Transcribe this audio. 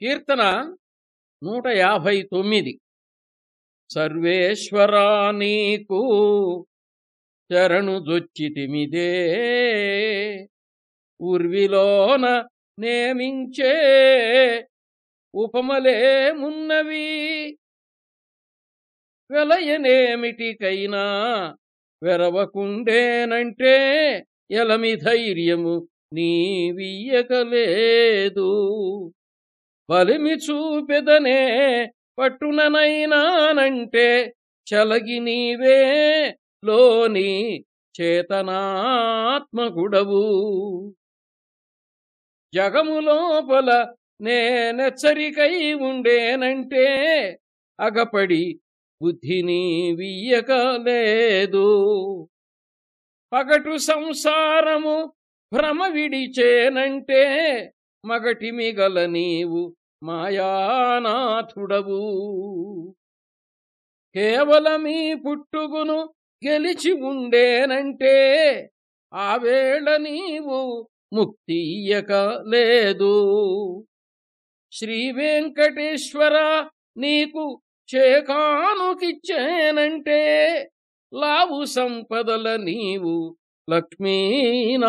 కీర్తన నూట యాభై తొమ్మిది. సర్వేశ్వరా నీకు చరణుదొచ్చితిమిదే ఉర్విలోన నేమించే ఉపమలేమున్నవి వెలయనేమిటికైనా వెరవకుండేనంటే ఎలమి ధైర్యము నీవియ్యకలేదు. బలిమి చూపెదనే పట్టుననైనానంటే చలగి నీవే లోని చేతనాత్మకుడవు. జగము లోపల నేనెచ్చరికై ఉండేనంటే అగపడి బుద్ధిని వియ్యకలేదు పగటు సంసారము భ్రమ విడిచేనంటే మగటి మిగల నీవు మాయానాథుడవు. కేవలమీ పుట్టుగును గెలిచి ఉండేనంటే ఆ వేళ నీవు ముక్తియ్యక లేదు శ్రీవెంకటేశ్వర నీకు చేకానుకిచ్చేనంటే లావు సంపదల నీవు లక్ష్మీనాథుడవు.